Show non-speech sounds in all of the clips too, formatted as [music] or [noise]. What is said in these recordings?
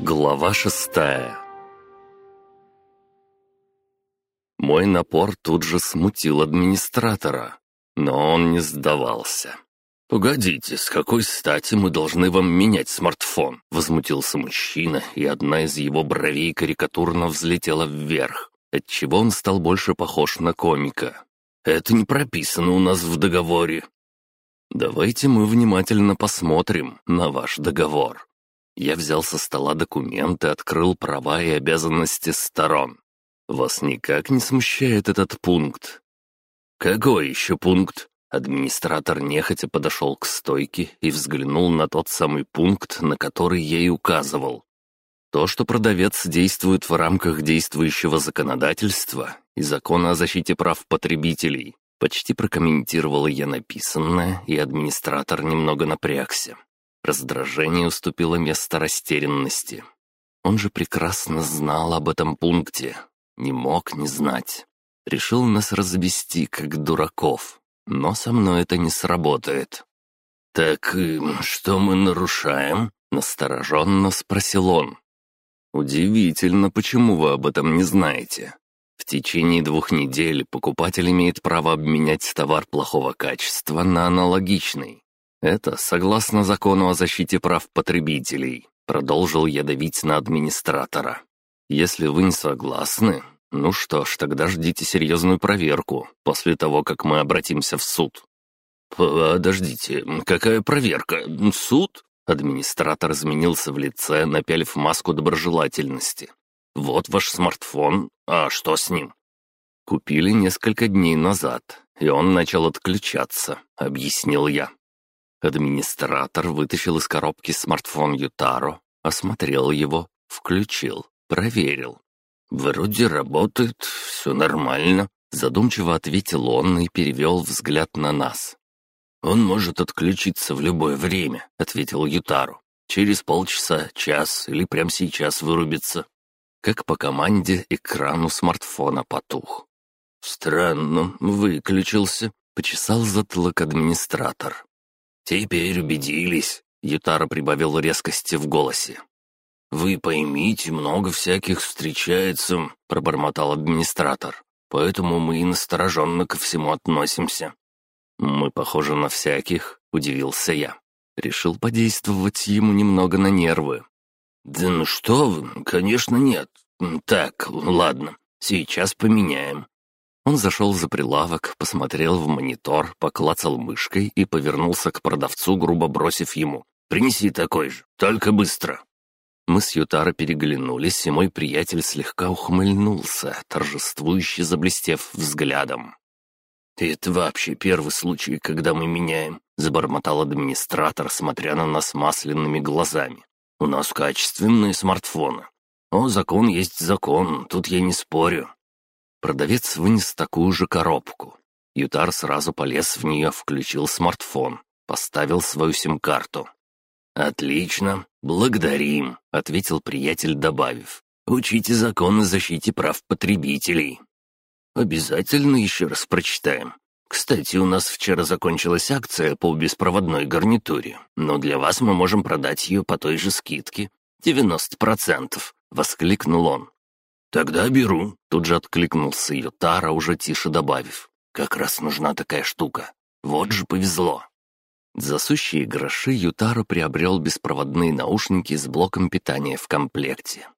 Глава шестая Мой напор тут же смутил администратора, но он не сдавался. «Погодите, с какой стати мы должны вам менять смартфон?» — возмутился мужчина, и одна из его бровей карикатурно взлетела вверх, отчего он стал больше похож на комика. «Это не прописано у нас в договоре». «Давайте мы внимательно посмотрим на ваш договор». Я взял со стола документы, открыл права и обязанности сторон. «Вас никак не смущает этот пункт?» «Какой еще пункт?» Администратор нехотя подошел к стойке и взглянул на тот самый пункт, на который и указывал. То, что продавец действует в рамках действующего законодательства и закона о защите прав потребителей, почти прокомментировала я написанное, и администратор немного напрягся. Раздражение уступило место растерянности. Он же прекрасно знал об этом пункте, не мог не знать. Решил нас развести, как дураков, но со мной это не сработает. «Так что мы нарушаем?» — настороженно спросил он. «Удивительно, почему вы об этом не знаете. В течение двух недель покупатель имеет право обменять товар плохого качества на аналогичный. Это согласно закону о защите прав потребителей», — продолжил я давить на администратора. «Если вы не согласны, «Ну что ж, тогда ждите серьезную проверку после того, как мы обратимся в суд». «Подождите, какая проверка? Суд?» Администратор изменился в лице, напялив маску доброжелательности. «Вот ваш смартфон. А что с ним?» «Купили несколько дней назад, и он начал отключаться», — объяснил я. Администратор вытащил из коробки смартфон Ютаро, осмотрел его, включил, проверил. «Вроде работает, все нормально», — задумчиво ответил он и перевел взгляд на нас. «Он может отключиться в любое время», — ответил Ютару. «Через полчаса, час или прямо сейчас вырубится». Как по команде экран у смартфона потух. «Странно, выключился», — почесал затылок администратор. «Теперь убедились», — Ютара прибавил резкости в голосе. «Вы поймите, много всяких встречается», — пробормотал администратор. «Поэтому мы и настороженно ко всему относимся». «Мы похожи на всяких», — удивился я. Решил подействовать ему немного на нервы. «Да ну что вы, конечно, нет. Так, ладно, сейчас поменяем». Он зашел за прилавок, посмотрел в монитор, поклацал мышкой и повернулся к продавцу, грубо бросив ему. «Принеси такой же, только быстро». Мы с Ютаро переглянулись, и мой приятель слегка ухмыльнулся, торжествующе заблестев взглядом. «Это вообще первый случай, когда мы меняем», — забормотал администратор, смотря на нас масляными глазами. «У нас качественные смартфоны. О, закон есть закон, тут я не спорю». Продавец вынес такую же коробку. Ютар сразу полез в нее, включил смартфон, поставил свою сим-карту. «Отлично, благодарим», — ответил приятель, добавив. «Учите закон о защите прав потребителей». «Обязательно еще раз прочитаем. Кстати, у нас вчера закончилась акция по беспроводной гарнитуре, но для вас мы можем продать ее по той же скидке. 90%, — воскликнул он. «Тогда беру», — тут же откликнулся Ютара, уже тише добавив. «Как раз нужна такая штука. Вот же повезло». За сущие гроши Ютару приобрел беспроводные наушники с блоком питания в комплекте.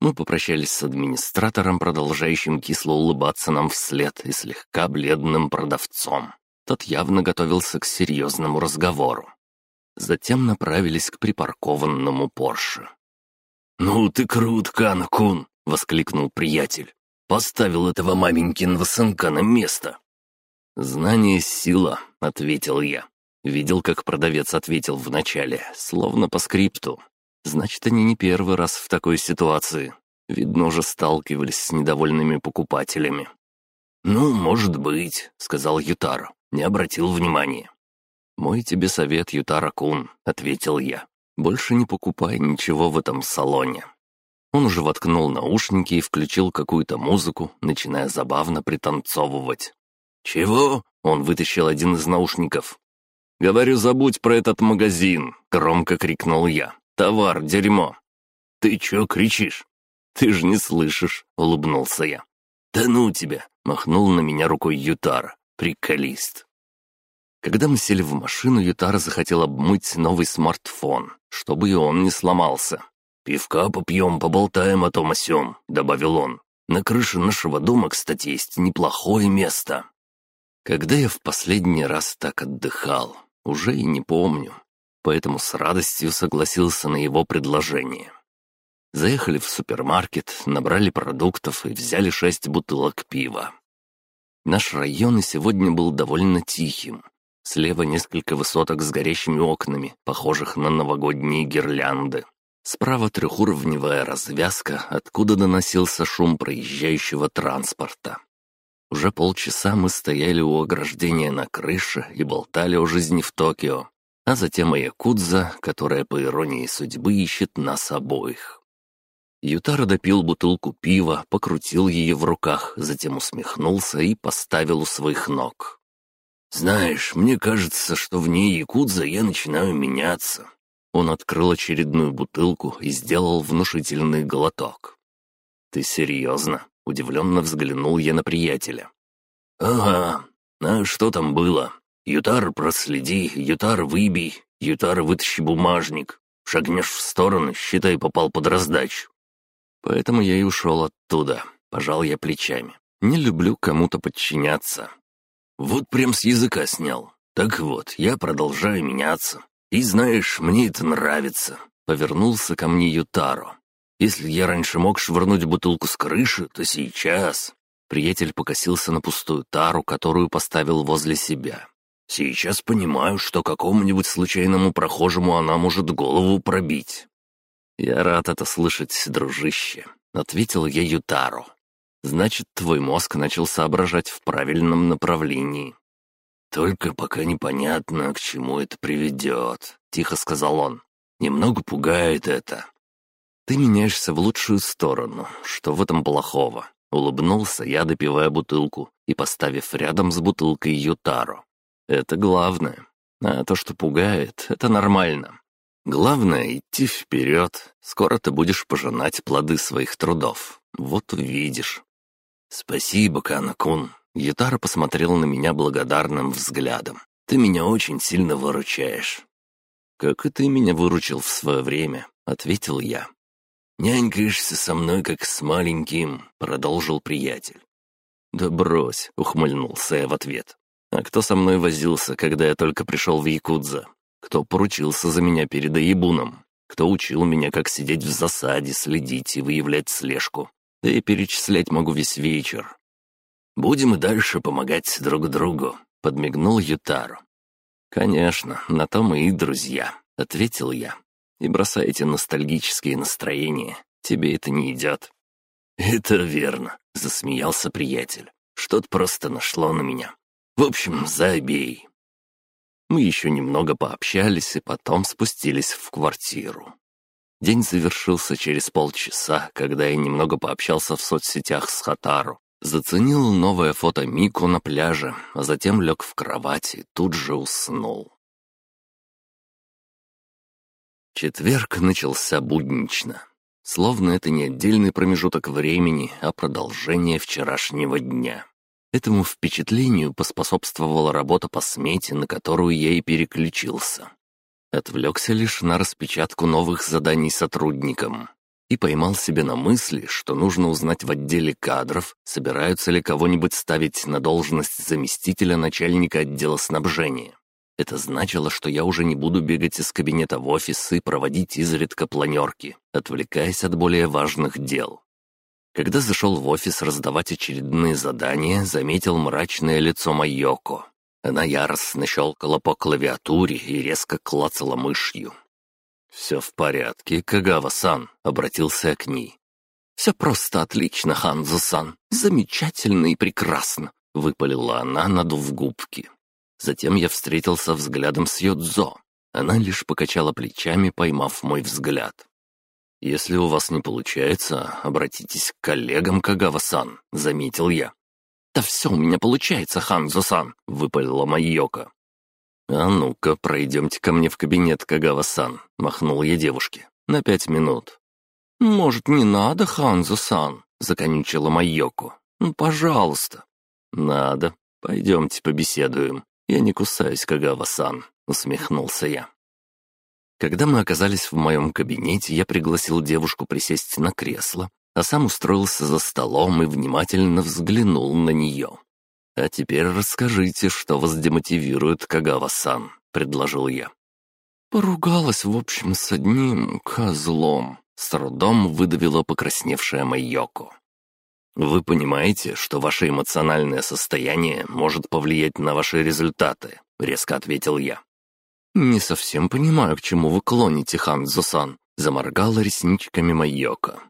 Мы попрощались с администратором, продолжающим кисло улыбаться нам вслед, и слегка бледным продавцом. Тот явно готовился к серьезному разговору. Затем направились к припаркованному Порше. «Ну ты крут, Кан-кун!» — воскликнул приятель. «Поставил этого маменькиного сынка на место!» «Знание — сила», — ответил я. Видел, как продавец ответил вначале, словно по скрипту. Значит, они не первый раз в такой ситуации. Видно, уже сталкивались с недовольными покупателями. «Ну, может быть», — сказал Ютаро. Не обратил внимания. «Мой тебе совет, Ютара-кун», — ответил я. «Больше не покупай ничего в этом салоне». Он уже воткнул наушники и включил какую-то музыку, начиная забавно пританцовывать. «Чего?» — он вытащил один из наушников. «Говорю, забудь про этот магазин!» — громко крикнул я. «Товар — дерьмо!» «Ты чё кричишь?» «Ты же не слышишь», — улыбнулся я. «Да ну тебя!» — махнул на меня рукой Ютара. «Приколист». Когда мы сели в машину, Ютара захотел обмыть новый смартфон, чтобы и он не сломался. «Пивка попьем, поболтаем о том о сём», — добавил он. «На крыше нашего дома, кстати, есть неплохое место». Когда я в последний раз так отдыхал, уже и не помню, поэтому с радостью согласился на его предложение. Заехали в супермаркет, набрали продуктов и взяли шесть бутылок пива. Наш район и сегодня был довольно тихим. Слева несколько высоток с горящими окнами, похожих на новогодние гирлянды. Справа трехуровневая развязка, откуда доносился шум проезжающего транспорта. Уже полчаса мы стояли у ограждения на крыше и болтали о жизни в Токио, а затем о Якудза, которая, по иронии судьбы, ищет нас обоих. Ютара допил бутылку пива, покрутил ее в руках, затем усмехнулся и поставил у своих ног. «Знаешь, мне кажется, что вне Якудза я начинаю меняться. Он открыл очередную бутылку и сделал внушительный глоток. «Ты серьезно?» — удивленно взглянул я на приятеля. «Ага. А что там было? Ютар проследи, Ютар выбей, Ютар вытащи бумажник. Шагнешь в сторону, считай, попал под раздачу». Поэтому я и ушел оттуда. Пожал я плечами. Не люблю кому-то подчиняться. Вот прям с языка снял. Так вот, я продолжаю меняться. «И знаешь, мне это нравится», — повернулся ко мне Ютаро. «Если я раньше мог швырнуть бутылку с крыши, то сейчас...» Приятель покосился на пустую тару, которую поставил возле себя. «Сейчас понимаю, что какому-нибудь случайному прохожему она может голову пробить». «Я рад это слышать, дружище», — ответил я Ютаро. «Значит, твой мозг начал соображать в правильном направлении. «Только пока непонятно, к чему это приведет», — тихо сказал он. «Немного пугает это». «Ты меняешься в лучшую сторону. Что в этом плохого?» Улыбнулся я, допивая бутылку и поставив рядом с бутылкой Ютаро. «Это главное. А то, что пугает, это нормально. Главное — идти вперед. Скоро ты будешь пожинать плоды своих трудов. Вот увидишь». «Спасибо, Канакун», Ютара посмотрел на меня благодарным взглядом. «Ты меня очень сильно выручаешь». «Как и ты меня выручил в свое время», — ответил я. «Нянькаешься со мной, как с маленьким», — продолжил приятель. «Да брось», — ухмыльнулся я в ответ. «А кто со мной возился, когда я только пришел в Якудза? Кто поручился за меня перед Аебуном? Кто учил меня, как сидеть в засаде, следить и выявлять слежку? Да и перечислять могу весь вечер. Будем и дальше помогать друг другу», — подмигнул Ютару. «Конечно, на то мы и друзья», — ответил я. «И бросайте ностальгические настроения. Тебе это не идет». «Это верно», — засмеялся приятель. «Что-то просто нашло на меня. В общем, забей». Мы еще немного пообщались и потом спустились в квартиру. День завершился через полчаса, когда я немного пообщался в соцсетях с Хатару, Заценил новое фото Мику на пляже, а затем лег в кровать и тут же уснул. Четверг начался буднично. Словно это не отдельный промежуток времени, а продолжение вчерашнего дня. Этому впечатлению поспособствовала работа по смете, на которую я и переключился. Отвлекся лишь на распечатку новых заданий сотрудникам и поймал себя на мысли, что нужно узнать в отделе кадров, собираются ли кого-нибудь ставить на должность заместителя начальника отдела снабжения. Это значило, что я уже не буду бегать из кабинета в офис и проводить изредка планерки, отвлекаясь от более важных дел. Когда зашел в офис раздавать очередные задания, заметил мрачное лицо Майоко. Она яростно щелкала по клавиатуре и резко клацала мышью. «Все в порядке, Кагава-сан», — обратился к ней. «Все просто отлично, Ханзо-сан. Замечательно и прекрасно», — выпалила она, надув губки. Затем я встретился взглядом с Йодзо. Она лишь покачала плечами, поймав мой взгляд. «Если у вас не получается, обратитесь к коллегам Кагава-сан», — заметил я. «Да все у меня получается, Ханзо-сан», — выпалила Майока. «А ну-ка, пройдемте ко мне в кабинет, Кагава-сан», — махнул я девушке. «На пять минут». «Может, не надо, Ханзо-сан?» — законючила Майоко. «Ну, пожалуйста». «Надо. Пойдемте побеседуем. Я не кусаюсь, Кагава-сан», — усмехнулся я. Когда мы оказались в моем кабинете, я пригласил девушку присесть на кресло, а сам устроился за столом и внимательно взглянул на нее. «А теперь расскажите, что вас демотивирует Кагава-сан», — предложил я. «Поругалась, в общем, с одним козлом», — с трудом выдавила покрасневшая Майоко. «Вы понимаете, что ваше эмоциональное состояние может повлиять на ваши результаты?» — резко ответил я. «Не совсем понимаю, к чему вы клоните, Ханзо-сан», — заморгала ресничками Майоко.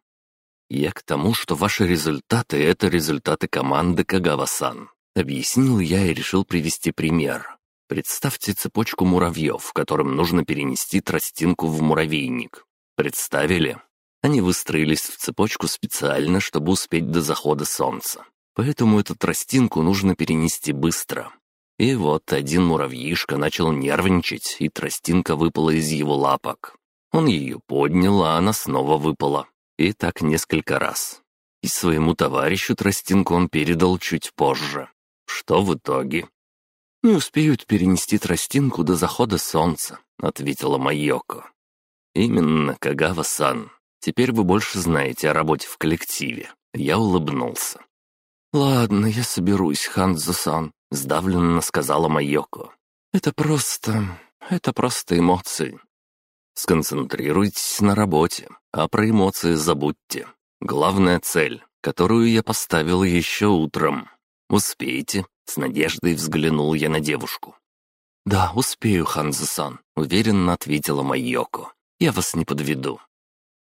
«Я к тому, что ваши результаты — это результаты команды Кагава-сан», — объяснил я и решил привести пример. Представьте цепочку муравьев, которым нужно перенести тростинку в муравейник. Представили? Они выстроились в цепочку специально, чтобы успеть до захода солнца. Поэтому эту тростинку нужно перенести быстро. И вот один муравьишка начал нервничать, и тростинка выпала из его лапок. Он ее поднял, а она снова выпала. И так несколько раз. И своему товарищу тростинку он передал чуть позже. Что в итоге? «Не успеют перенести тростинку до захода солнца», — ответила Майоко. «Именно, Кагава-сан. Теперь вы больше знаете о работе в коллективе». Я улыбнулся. «Ладно, я соберусь, Ханзо-сан», — сдавленно сказала Майоко. «Это просто... это просто эмоции». «Сконцентрируйтесь на работе, а про эмоции забудьте. Главная цель, которую я поставил еще утром. Успейте?» — с надеждой взглянул я на девушку. «Да, успею, Ханзо-сан», — уверенно ответила Майоко. «Я вас не подведу».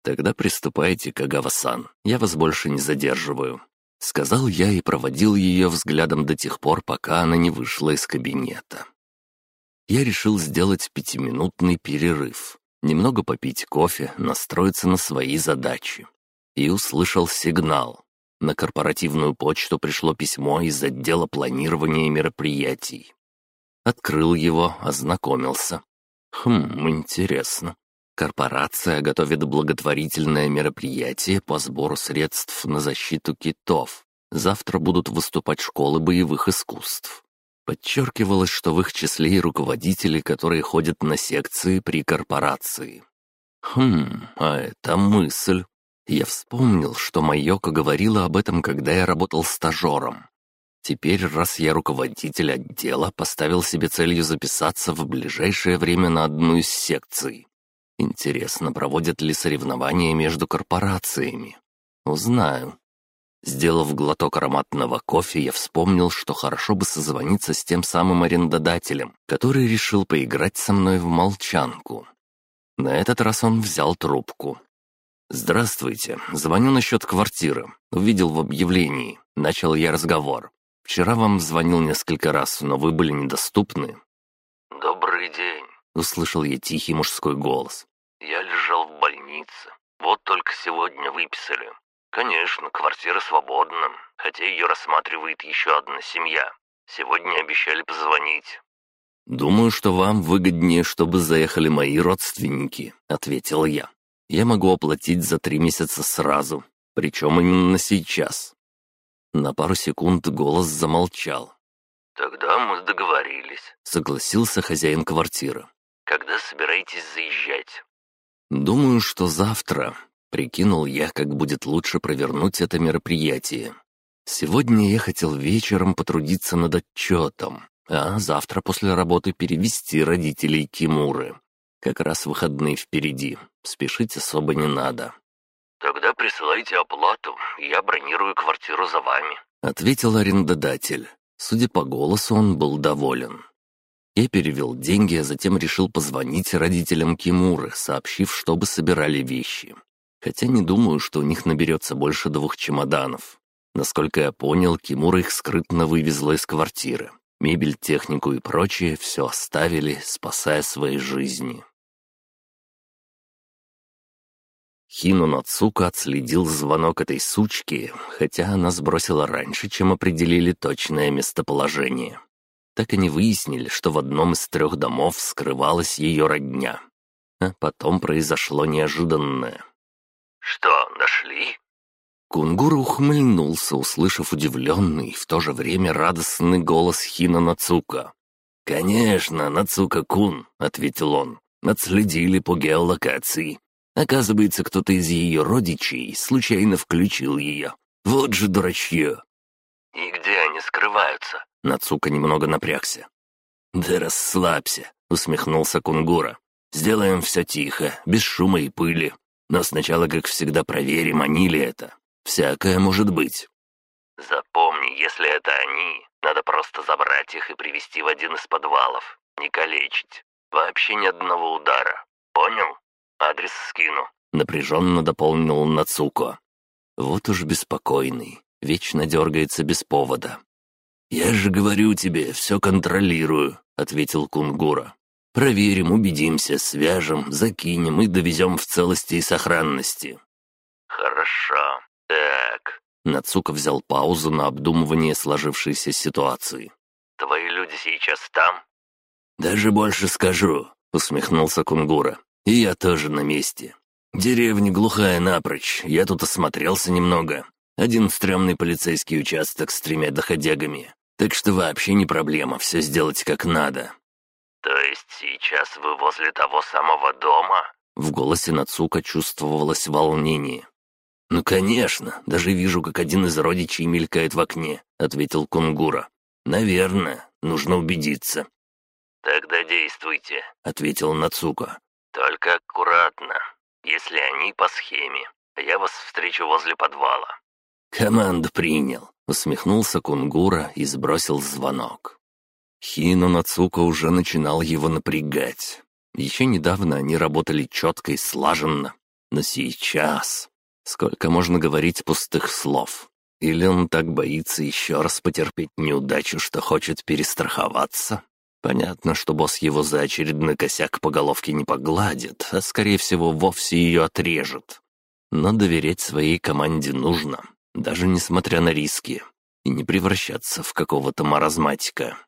«Тогда приступайте, Кагава-сан, я вас больше не задерживаю. Сказал я и проводил ее взглядом до тех пор, пока она не вышла из кабинета. Я решил сделать пятиминутный перерыв, немного попить кофе, настроиться на свои задачи. И услышал сигнал. На корпоративную почту пришло письмо из отдела планирования мероприятий. Открыл его, ознакомился. Хм, интересно. Корпорация готовит благотворительное мероприятие по сбору средств на защиту китов. Завтра будут выступать школы боевых искусств. Подчеркивалось, что в их числе и руководители, которые ходят на секции при корпорации. Хм, а это мысль. Я вспомнил, что Майока говорила об этом, когда я работал стажером. Теперь, раз я руководитель отдела, поставил себе целью записаться в ближайшее время на одну из секций. Интересно, проводят ли соревнования между корпорациями? Узнаю. Сделав глоток ароматного кофе, я вспомнил, что хорошо бы созвониться с тем самым арендодателем, который решил поиграть со мной в молчанку. На этот раз он взял трубку. «Здравствуйте. Звоню насчет квартиры. Увидел в объявлении. Начал я разговор. Вчера вам звонил несколько раз, но вы были недоступны». «Добрый день услышал я тихий мужской голос. «Я лежал в больнице. Вот только сегодня выписали. Конечно, квартира свободна, хотя ее рассматривает еще одна семья. Сегодня обещали позвонить». «Думаю, что вам выгоднее, чтобы заехали мои родственники», — ответил я. «Я могу оплатить за три месяца сразу, причем именно сейчас». На пару секунд голос замолчал. «Тогда мы договорились», — согласился хозяин квартиры. Когда собираетесь заезжать?» «Думаю, что завтра», — прикинул я, как будет лучше провернуть это мероприятие. «Сегодня я хотел вечером потрудиться над отчетом, а завтра после работы перевести родителей Кимуры. Как раз выходные впереди, спешить особо не надо». «Тогда присылайте оплату, я бронирую квартиру за вами», — ответил арендодатель. Судя по голосу, он был доволен. Я перевел деньги, а затем решил позвонить родителям Кимуры, сообщив, чтобы собирали вещи. Хотя не думаю, что у них наберется больше двух чемоданов. Насколько я понял, Кимура их скрытно вывезла из квартиры. Мебель, технику и прочее все оставили, спасая свои жизни. Хину Нацука отследил звонок этой сучки, хотя она сбросила раньше, чем определили точное местоположение так и не выяснили, что в одном из трех домов скрывалась ее родня. А потом произошло неожиданное. Что, нашли?» Кунгура ухмыльнулся, услышав удивленный, в то же время радостный голос Хина Нацука. «Конечно, Нацука-кун», — ответил он. «Отследили по геолокации. Оказывается, кто-то из ее родичей случайно включил ее. Вот же дурачье!» «И где они скрываются?» Нацука немного напрягся. «Да расслабься», — усмехнулся Кунгура. «Сделаем все тихо, без шума и пыли. Но сначала, как всегда, проверим, они ли это. Всякое может быть». «Запомни, если это они, надо просто забрать их и привести в один из подвалов. Не калечить. Вообще ни одного удара. Понял? Адрес скину». Напряженно дополнил Нацуко. Вот уж беспокойный, вечно дергается без повода. «Я же говорю тебе, все контролирую», — ответил Кунгура. «Проверим, убедимся, свяжем, закинем и довезем в целости и сохранности». «Хорошо. Так...» Нацука взял паузу на обдумывание сложившейся ситуации. «Твои люди сейчас там?» «Даже больше скажу», — усмехнулся Кунгура. «И я тоже на месте. Деревня глухая напрочь, я тут осмотрелся немного. Один стрёмный полицейский участок с тремя доходягами. Так что вообще не проблема все сделать как надо». «То есть сейчас вы возле того самого дома?» В голосе Нацука чувствовалось волнение. «Ну, конечно, даже вижу, как один из родичей мелькает в окне», — ответил Кунгура. «Наверное, нужно убедиться». «Тогда действуйте», — ответил Нацука. «Только аккуратно, если они по схеме. Я вас встречу возле подвала». «Команду принял», — усмехнулся Кунгура и сбросил звонок. Хино Нацука уже начинал его напрягать. Еще недавно они работали четко и слаженно, но сейчас... Сколько можно говорить пустых слов? Или он так боится еще раз потерпеть неудачу, что хочет перестраховаться? Понятно, что босс его за очередной косяк по головке не погладит, а, скорее всего, вовсе ее отрежет. Но доверять своей команде нужно, даже несмотря на риски, и не превращаться в какого-то маразматика.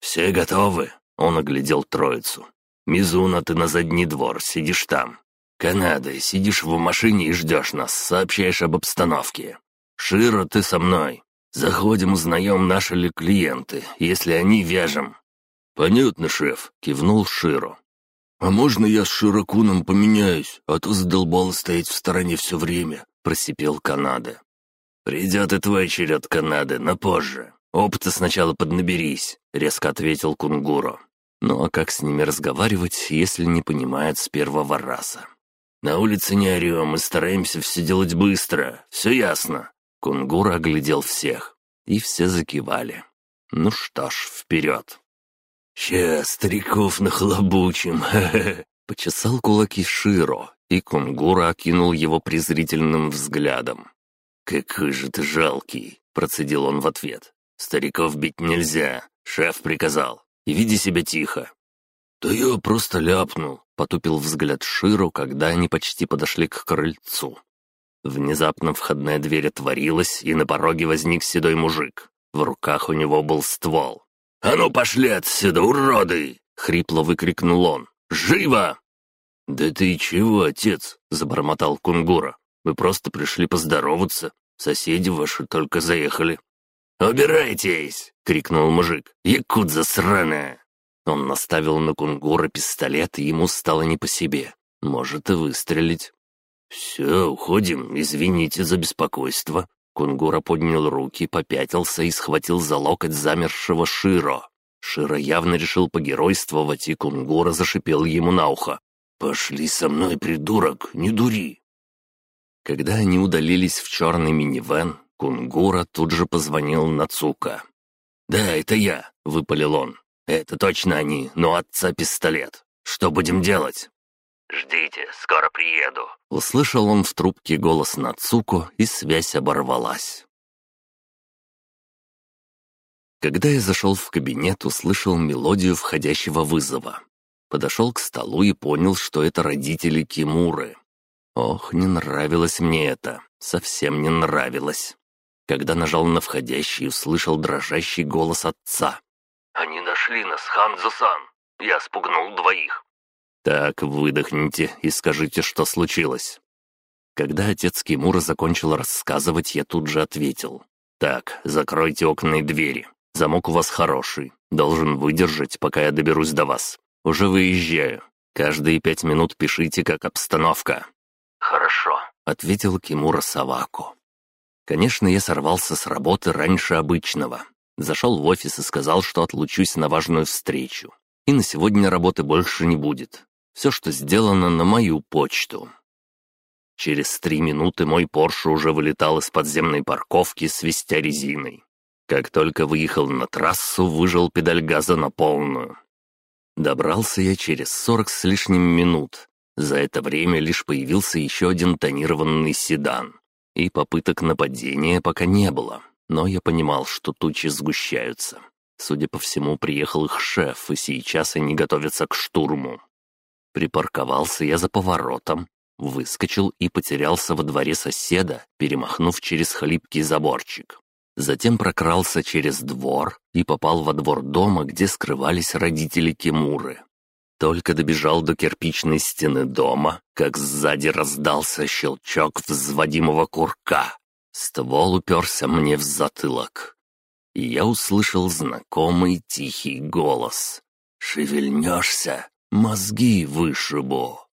«Все готовы?» — он оглядел троицу. «Мизуна, ты на задний двор, сидишь там. Канада, сидишь в машине и ждешь нас, сообщаешь об обстановке. Широ, ты со мной. Заходим, узнаем, наши ли клиенты, если они вяжем». «Понятно, шеф», — кивнул Широ. «А можно я с Широкуном поменяюсь, а то задолбало стоять в стороне все время», — просипел Канада. «Придет и твой черед, Канады, но позже. Опыта сначала поднаберись», — резко ответил Кунгуру. «Ну а как с ними разговаривать, если не понимают с первого раза?» «На улице не орем, мы стараемся все делать быстро. Все ясно». Кунгур оглядел всех, и все закивали. «Ну что ж, вперед!» «Сейчас стариков нахлобучим!» [laughs] Почесал кулаки Широ, и Кунгура окинул его презрительным взглядом. «Какой же ты жалкий!» — процедил он в ответ. «Стариков бить нельзя, шеф приказал. И веди себя тихо». «Да я просто ляпнул», потупил взгляд Ширу, когда они почти подошли к крыльцу. Внезапно входная дверь отворилась, и на пороге возник седой мужик. В руках у него был ствол. «А ну пошли отсюда, уроды!» — хрипло выкрикнул он. «Живо!» «Да ты чего, отец?» — забормотал Кунгура. «Мы просто пришли поздороваться. Соседи ваши только заехали». «Убирайтесь!» — крикнул мужик. «Якудза сраная!» Он наставил на кунгура пистолет, и ему стало не по себе. Может и выстрелить. «Все, уходим, извините за беспокойство». Кунгура поднял руки, попятился и схватил за локоть замершего Широ. Широ явно решил погеройствовать, и Кунгура зашипел ему на ухо. «Пошли со мной, придурок, не дури!» Когда они удалились в черный минивэн, Кунгура тут же позвонил Нацука. «Да, это я», — выпалил он. «Это точно они, но отца пистолет. Что будем делать?» «Ждите, скоро приеду», — услышал он в трубке голос Нацуко, и связь оборвалась. Когда я зашел в кабинет, услышал мелодию входящего вызова. Подошел к столу и понял, что это родители Кимуры. Ох, не нравилось мне это, совсем не нравилось. Когда нажал на входящий, услышал дрожащий голос отца. «Они нашли нас, Ханзо-сан. Я спугнул двоих». «Так, выдохните и скажите, что случилось». Когда отец Кимура закончил рассказывать, я тут же ответил. «Так, закройте окна и двери. Замок у вас хороший. Должен выдержать, пока я доберусь до вас. Уже выезжаю. Каждые пять минут пишите, как обстановка». «Хорошо», — ответил Кимура Савако. Конечно, я сорвался с работы раньше обычного. Зашел в офис и сказал, что отлучусь на важную встречу. И на сегодня работы больше не будет. Все, что сделано, на мою почту. Через три минуты мой Порше уже вылетал из подземной парковки, свистя резиной. Как только выехал на трассу, выжал педаль газа на полную. Добрался я через сорок с лишним минут. За это время лишь появился еще один тонированный седан и попыток нападения пока не было, но я понимал, что тучи сгущаются. Судя по всему, приехал их шеф, и сейчас они готовятся к штурму. Припарковался я за поворотом, выскочил и потерялся во дворе соседа, перемахнув через хлипкий заборчик. Затем прокрался через двор и попал во двор дома, где скрывались родители Кимуры. Только добежал до кирпичной стены дома, как сзади раздался щелчок взводимого курка. Ствол уперся мне в затылок. И я услышал знакомый тихий голос. «Шевельнешься, мозги вышибу».